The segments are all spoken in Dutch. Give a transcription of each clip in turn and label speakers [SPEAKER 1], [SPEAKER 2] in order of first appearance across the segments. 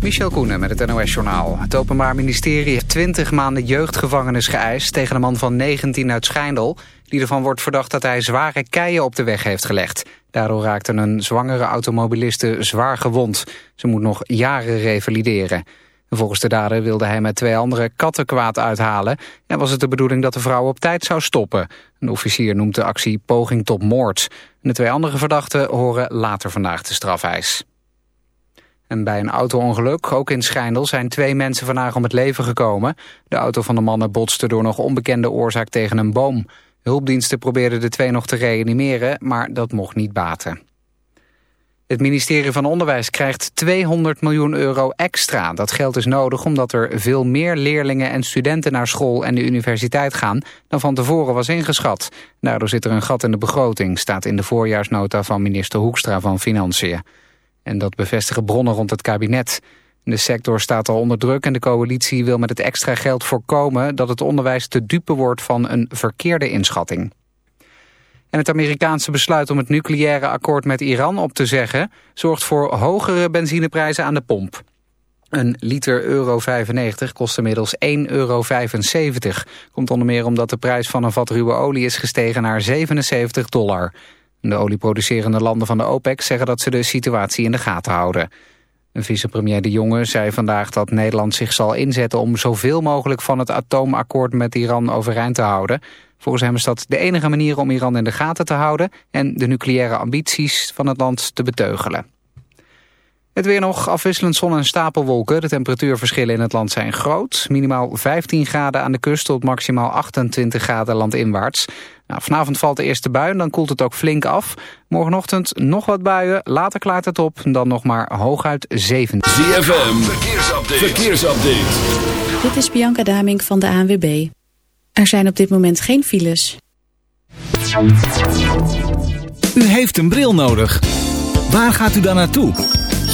[SPEAKER 1] Michel Koenen met het NOS-journaal. Het Openbaar Ministerie heeft 20 maanden jeugdgevangenis geëist... tegen een man van 19 uit Schijndel... die ervan wordt verdacht dat hij zware keien op de weg heeft gelegd. Daardoor raakte een zwangere automobiliste zwaar gewond. Ze moet nog jaren revalideren. Volgens de dader wilde hij met twee andere katten kwaad uithalen... en was het de bedoeling dat de vrouw op tijd zou stoppen. Een officier noemt de actie poging tot moord. de twee andere verdachten horen later vandaag de strafeis. En bij een auto-ongeluk, ook in Schijndel, zijn twee mensen vandaag om het leven gekomen. De auto van de mannen botste door nog onbekende oorzaak tegen een boom. Hulpdiensten probeerden de twee nog te reanimeren, maar dat mocht niet baten. Het ministerie van Onderwijs krijgt 200 miljoen euro extra. Dat geld is nodig omdat er veel meer leerlingen en studenten naar school en de universiteit gaan dan van tevoren was ingeschat. Daardoor zit er een gat in de begroting, staat in de voorjaarsnota van minister Hoekstra van Financiën. En dat bevestigen bronnen rond het kabinet. De sector staat al onder druk en de coalitie wil met het extra geld voorkomen dat het onderwijs te dupe wordt van een verkeerde inschatting. En het Amerikaanse besluit om het nucleaire akkoord met Iran op te zeggen... zorgt voor hogere benzineprijzen aan de pomp. Een liter euro 95 kost inmiddels 1,75 euro. Komt onder meer omdat de prijs van een vat ruwe olie is gestegen naar 77 dollar. De olieproducerende landen van de OPEC zeggen dat ze de situatie in de gaten houden. Vicepremier De Jonge zei vandaag dat Nederland zich zal inzetten... om zoveel mogelijk van het atoomakkoord met Iran overeind te houden. Volgens hem is dat de enige manier om Iran in de gaten te houden... en de nucleaire ambities van het land te beteugelen. Het weer nog, afwisselend zon en stapelwolken. De temperatuurverschillen in het land zijn groot. Minimaal 15 graden aan de kust tot maximaal 28 graden landinwaarts. Nou, vanavond valt de eerste bui en dan koelt het ook flink af. Morgenochtend nog wat buien, later klaart het op. Dan nog maar hooguit 7.
[SPEAKER 2] ZFM, verkeersupdate. verkeersupdate.
[SPEAKER 3] Dit is Bianca Damink van de ANWB. Er zijn op dit moment geen files.
[SPEAKER 4] U heeft een bril nodig. Waar gaat u dan naartoe?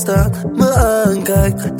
[SPEAKER 5] stak, me aankijkt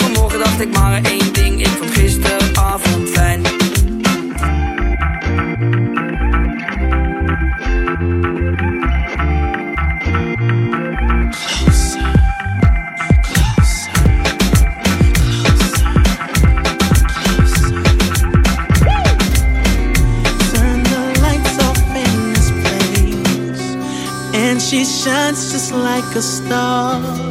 [SPEAKER 6] vanmorgen, dacht ik maar één ding. Ik vond gisteravond fijn.
[SPEAKER 7] Turn the lights off in this place. And she shines just like a star.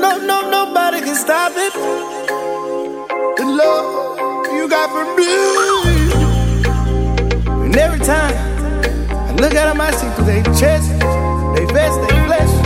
[SPEAKER 7] no, no, nobody can stop it. The love you got for me. And every time I
[SPEAKER 8] look out of my seat, they chest, they vest, they flesh.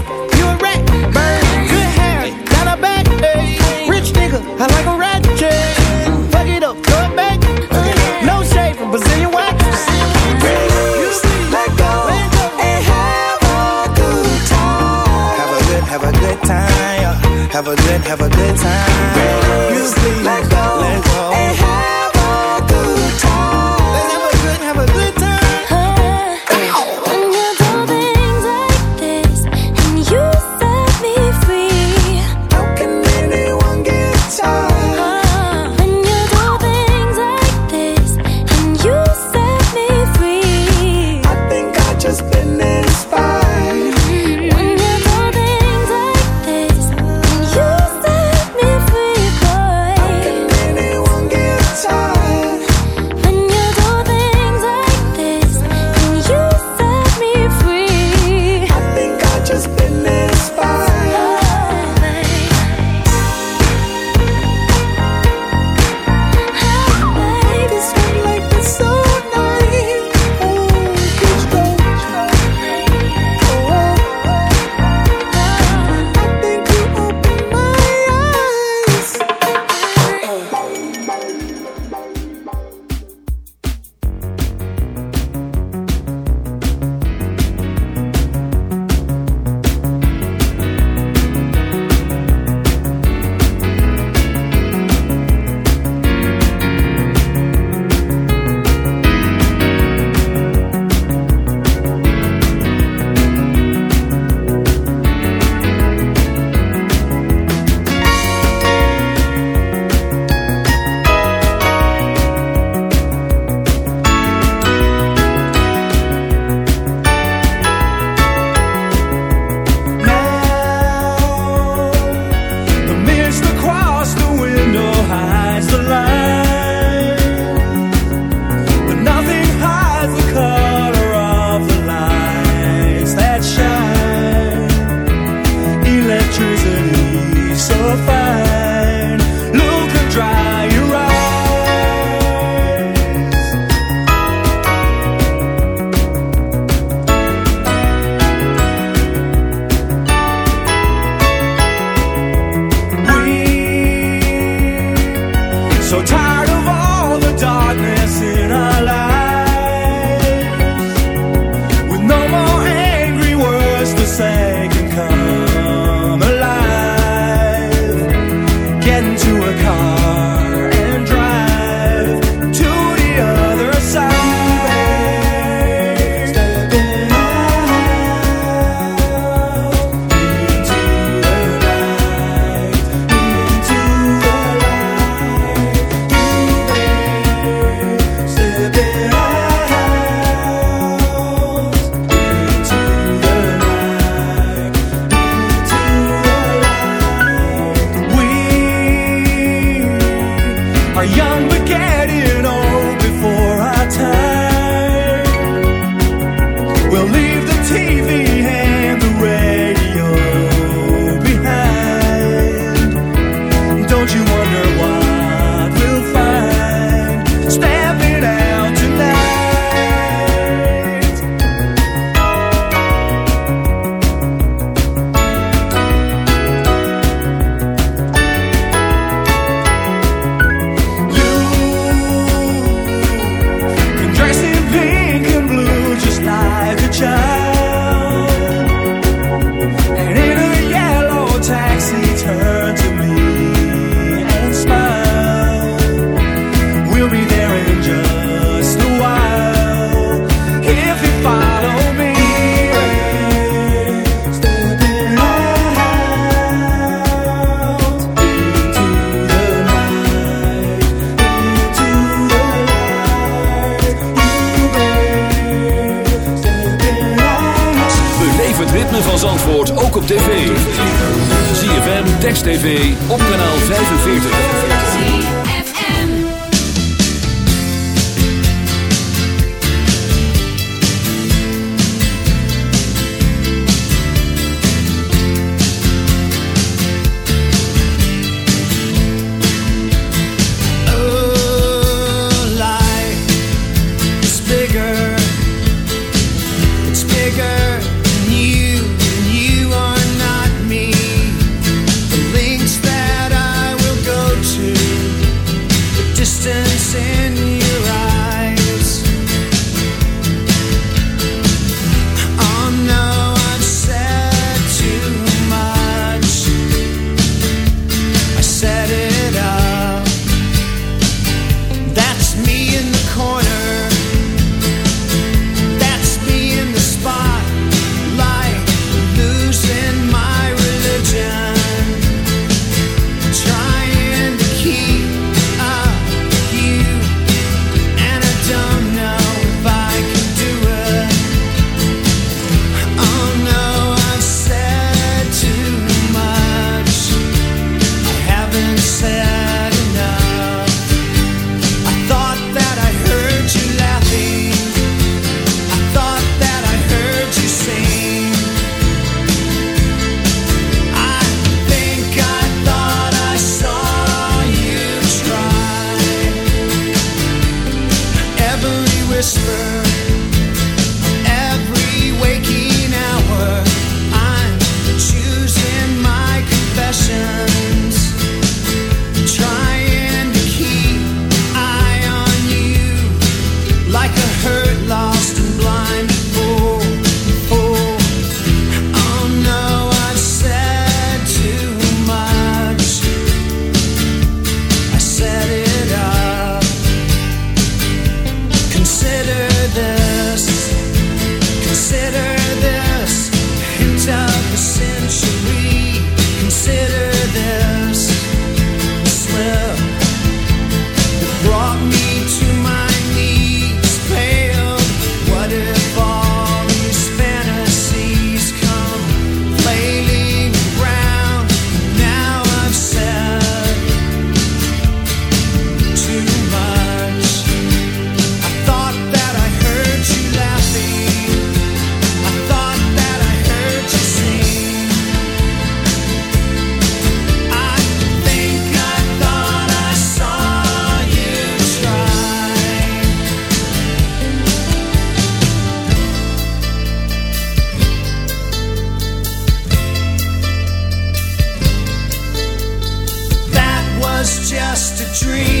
[SPEAKER 9] dream.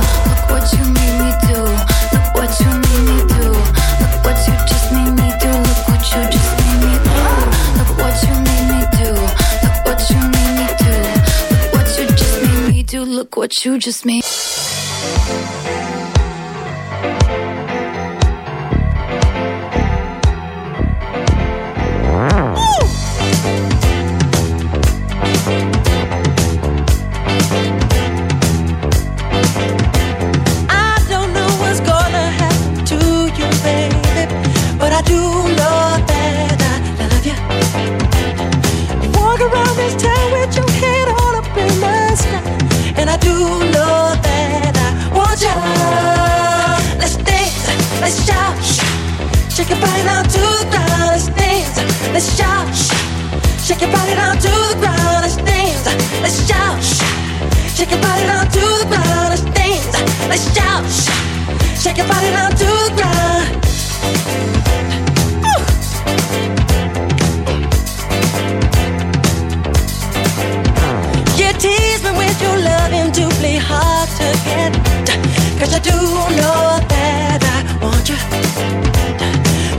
[SPEAKER 10] What you just made.
[SPEAKER 11] Let's shout. Shake your body down to the ground. You tease me with your loving to play hard to get. Cause I do know that I want you.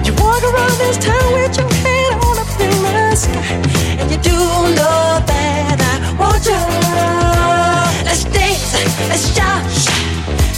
[SPEAKER 11] You walk around this town with your head on up in the sky. And you do know that I want you. Let's dance, let's shout,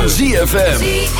[SPEAKER 12] van ZFM.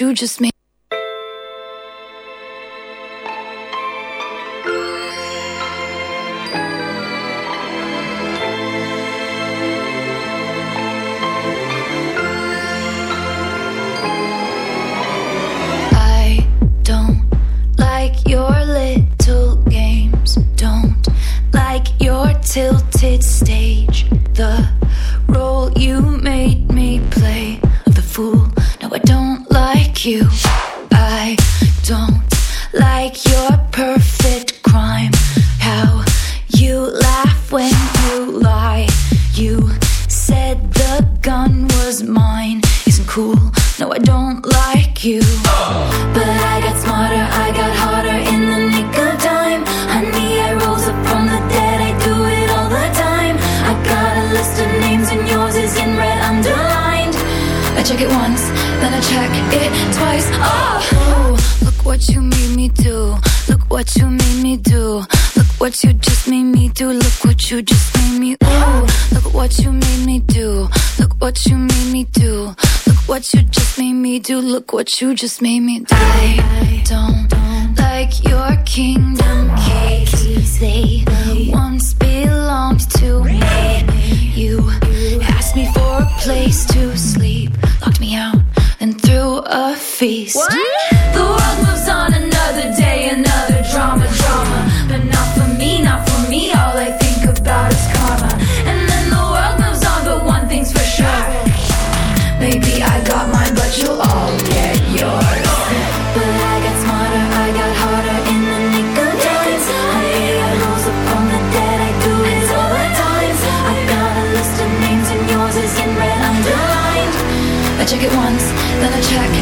[SPEAKER 10] You just made. You just made me